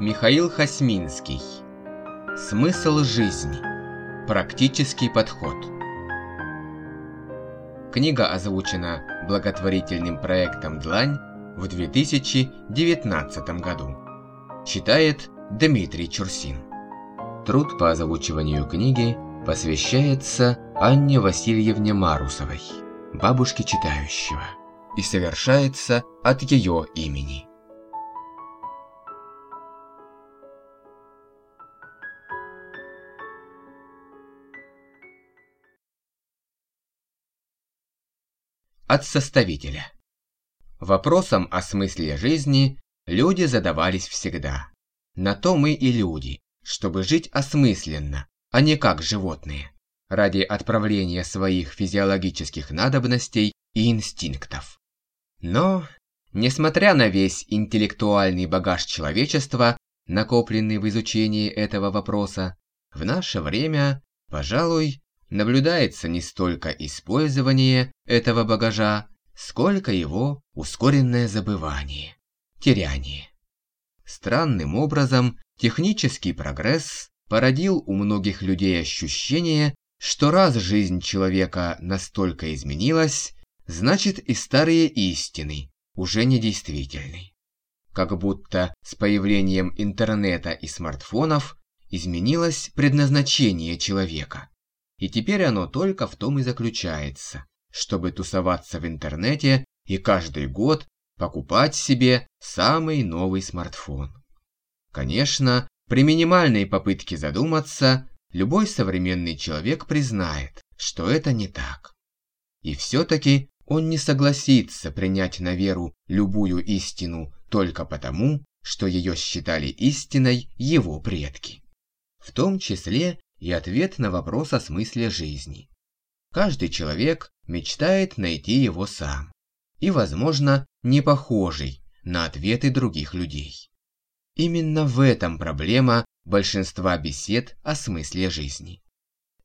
Михаил Хасминский. Смысл жизни. Практический подход. Книга озвучена благотворительным проектом «Длань» в 2019 году. Читает Дмитрий Чурсин. Труд по озвучиванию книги посвящается Анне Васильевне Марусовой, бабушке читающего, и совершается от ее имени. От составителя. Вопросом о смысле жизни люди задавались всегда. На то мы и люди, чтобы жить осмысленно, а не как животные, ради отправления своих физиологических надобностей и инстинктов. Но, несмотря на весь интеллектуальный багаж человечества, накопленный в изучении этого вопроса, в наше время, пожалуй, наблюдается не столько использование этого багажа, сколько его ускоренное забывание, теряние. Странным образом, технический прогресс породил у многих людей ощущение, что раз жизнь человека настолько изменилась, значит и старые истины уже недействительны. Как будто с появлением интернета и смартфонов изменилось предназначение человека. И теперь оно только в том и заключается, чтобы тусоваться в интернете и каждый год покупать себе самый новый смартфон. Конечно, при минимальной попытке задуматься, любой современный человек признает, что это не так. И все-таки он не согласится принять на веру любую истину только потому, что ее считали истиной его предки. В том числе и ответ на вопрос о смысле жизни. Каждый человек мечтает найти его сам и, возможно, не похожий на ответы других людей. Именно в этом проблема большинства бесед о смысле жизни.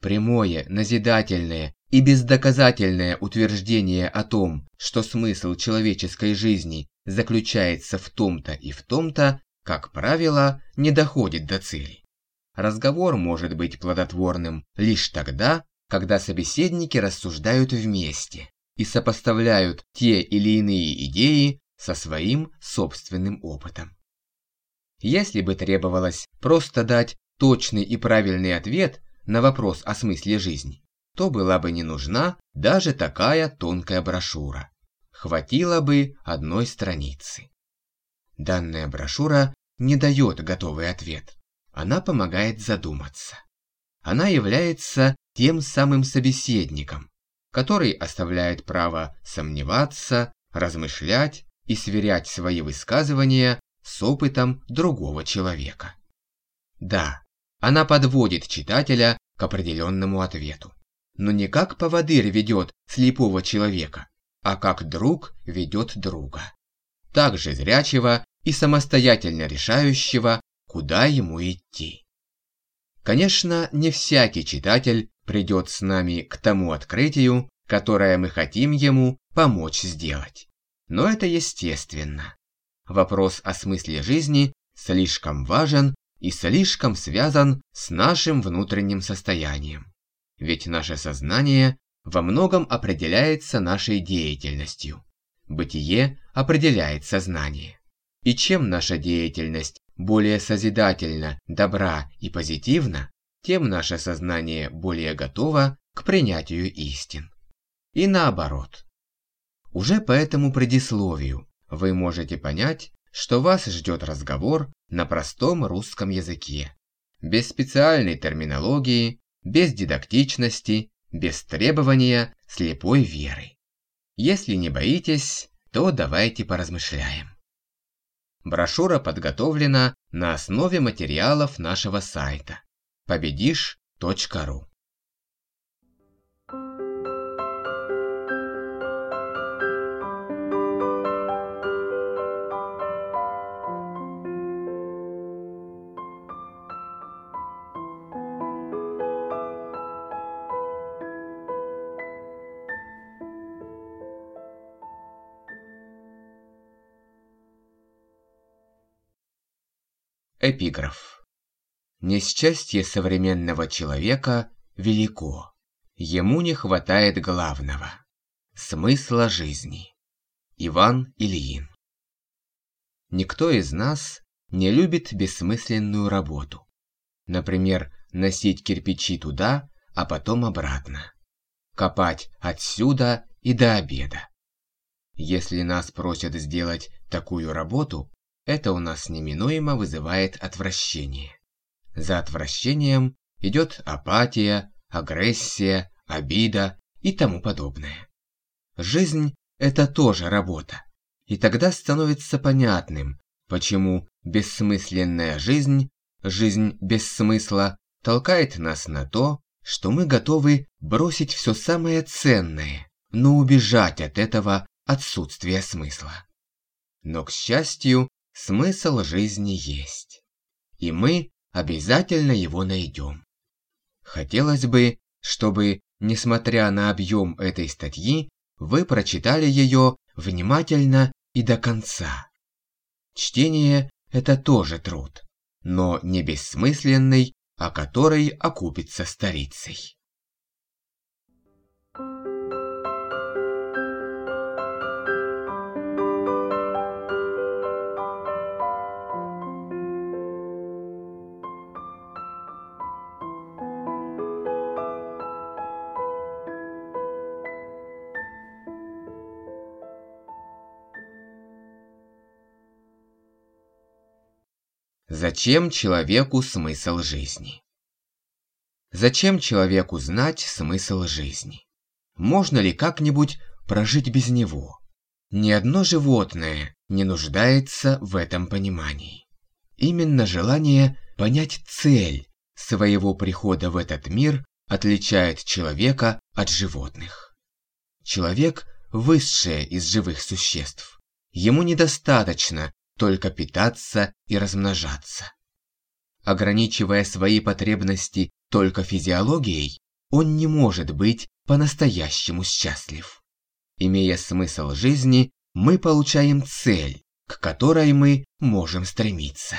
Прямое, назидательное и бездоказательное утверждение о том, что смысл человеческой жизни заключается в том-то и в том-то, как правило, не доходит до цели. Разговор может быть плодотворным лишь тогда, когда собеседники рассуждают вместе, и сопоставляют те или иные идеи со своим собственным опытом. Если бы требовалось просто дать точный и правильный ответ на вопрос о смысле жизни, то была бы не нужна даже такая тонкая брошюра. Хватило бы одной страницы. Данная брошюра не дает готовый ответ. Она помогает задуматься. Она является тем самым собеседником, который оставляет право сомневаться, размышлять и сверять свои высказывания с опытом другого человека. Да, она подводит читателя к определенному ответу. Но не как поводырь ведет слепого человека, а как друг ведет друга. Также зрячего и самостоятельно решающего, куда ему идти. Конечно, не всякий читатель придет с нами к тому открытию, которое мы хотим ему помочь сделать. Но это естественно. Вопрос о смысле жизни слишком важен и слишком связан с нашим внутренним состоянием. Ведь наше сознание во многом определяется нашей деятельностью. Бытие определяет сознание. И чем наша деятельность более созидательна, добра и позитивна, тем наше сознание более готово к принятию истин. И наоборот. Уже по этому предисловию вы можете понять, что вас ждет разговор на простом русском языке. Без специальной терминологии, без дидактичности, без требования слепой веры. Если не боитесь, то давайте поразмышляем. Брошюра подготовлена на основе материалов нашего сайта. Победишь.ру Эпиграф. Несчастье современного человека велико. Ему не хватает главного – смысла жизни. Иван Ильин. Никто из нас не любит бессмысленную работу. Например, носить кирпичи туда, а потом обратно. Копать отсюда и до обеда. Если нас просят сделать такую работу, это у нас неминуемо вызывает отвращение. За отвращением идет апатия, агрессия, обида и тому подобное. Жизнь – это тоже работа. И тогда становится понятным, почему бессмысленная жизнь, жизнь без смысла, толкает нас на то, что мы готовы бросить все самое ценное, но убежать от этого отсутствия смысла. Но, к счастью, смысл жизни есть. И мы обязательно его найдем. Хотелось бы, чтобы, несмотря на объем этой статьи, вы прочитали ее внимательно и до конца. Чтение – это тоже труд, но не бессмысленный, а который окупится старицей. Зачем человеку смысл жизни? Зачем человеку знать смысл жизни? Можно ли как-нибудь прожить без него? Ни одно животное не нуждается в этом понимании. Именно желание понять цель своего прихода в этот мир отличает человека от животных. Человек – высшее из живых существ. Ему недостаточно только питаться и размножаться. Ограничивая свои потребности только физиологией, он не может быть по-настоящему счастлив. Имея смысл жизни, мы получаем цель, к которой мы можем стремиться.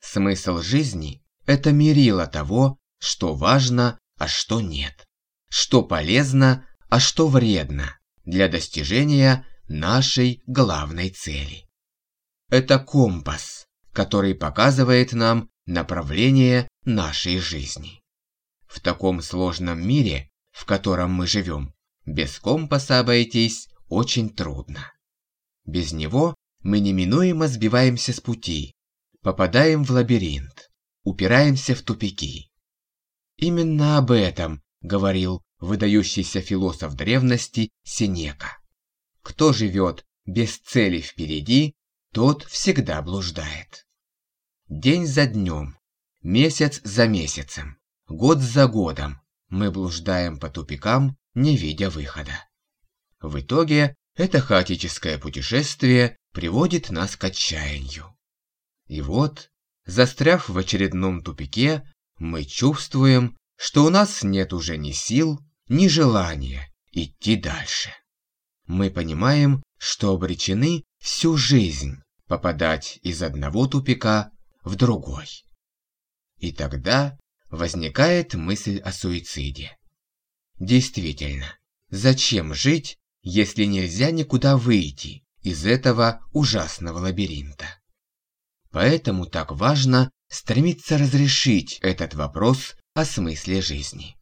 Смысл жизни – это мерило того, что важно, а что нет, что полезно, а что вредно для достижения нашей главной цели. Это компас, который показывает нам направление нашей жизни. В таком сложном мире, в котором мы живем, без компаса обойтись очень трудно. Без него мы неминуемо сбиваемся с пути, попадаем в лабиринт, упираемся в тупики. Именно об этом говорил выдающийся философ древности Сенека. Кто живет без цели впереди, тот всегда блуждает. День за днем, месяц за месяцем, год за годом мы блуждаем по тупикам, не видя выхода. В итоге это хаотическое путешествие приводит нас к отчаянию. И вот, застряв в очередном тупике, мы чувствуем, что у нас нет уже ни сил, ни желания идти дальше. Мы понимаем, что обречены всю жизнь попадать из одного тупика в другой. И тогда возникает мысль о суициде. Действительно, зачем жить, если нельзя никуда выйти из этого ужасного лабиринта? Поэтому так важно стремиться разрешить этот вопрос о смысле жизни.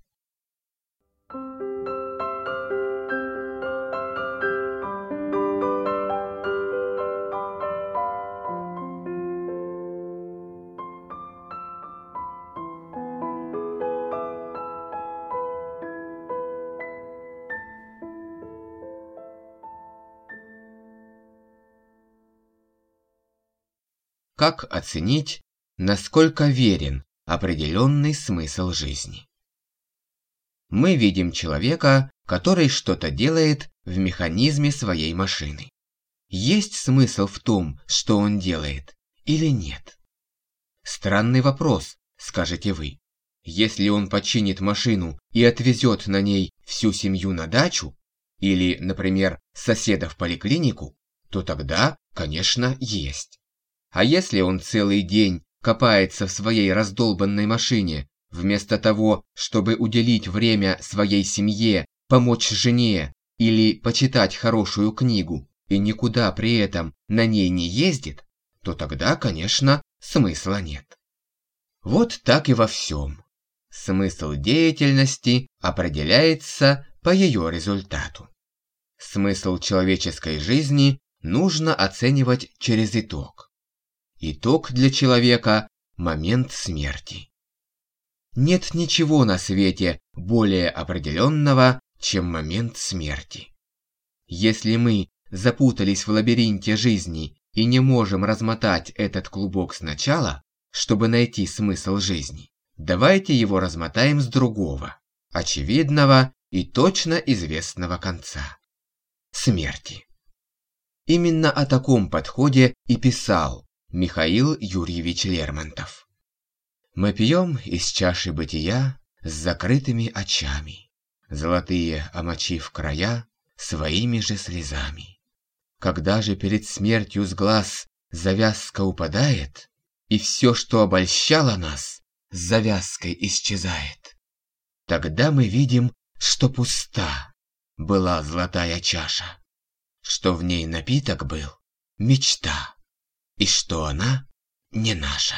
Как оценить, насколько верен определенный смысл жизни. Мы видим человека, который что-то делает в механизме своей машины. Есть смысл в том, что он делает, или нет? Странный вопрос, скажете вы. Если он починит машину и отвезет на ней всю семью на дачу, или, например, соседа в поликлинику, то тогда, конечно, есть. А если он целый день копается в своей раздолбанной машине, вместо того, чтобы уделить время своей семье, помочь жене или почитать хорошую книгу, и никуда при этом на ней не ездит, то тогда, конечно, смысла нет. Вот так и во всем. Смысл деятельности определяется по ее результату. Смысл человеческой жизни нужно оценивать через итог. Итог для человека – момент смерти. Нет ничего на свете более определенного, чем момент смерти. Если мы запутались в лабиринте жизни и не можем размотать этот клубок сначала, чтобы найти смысл жизни, давайте его размотаем с другого, очевидного и точно известного конца – смерти. Именно о таком подходе и писал Михаил Юрьевич Лермонтов. Мы пьем из чаши бытия с закрытыми очами, золотые омочив края своими же слезами. Когда же перед смертью с глаз завязка упадает, и все, что обольщало нас, с завязкой исчезает, тогда мы видим, что пуста была золотая чаша, что в ней напиток был мечта, и что она не наша.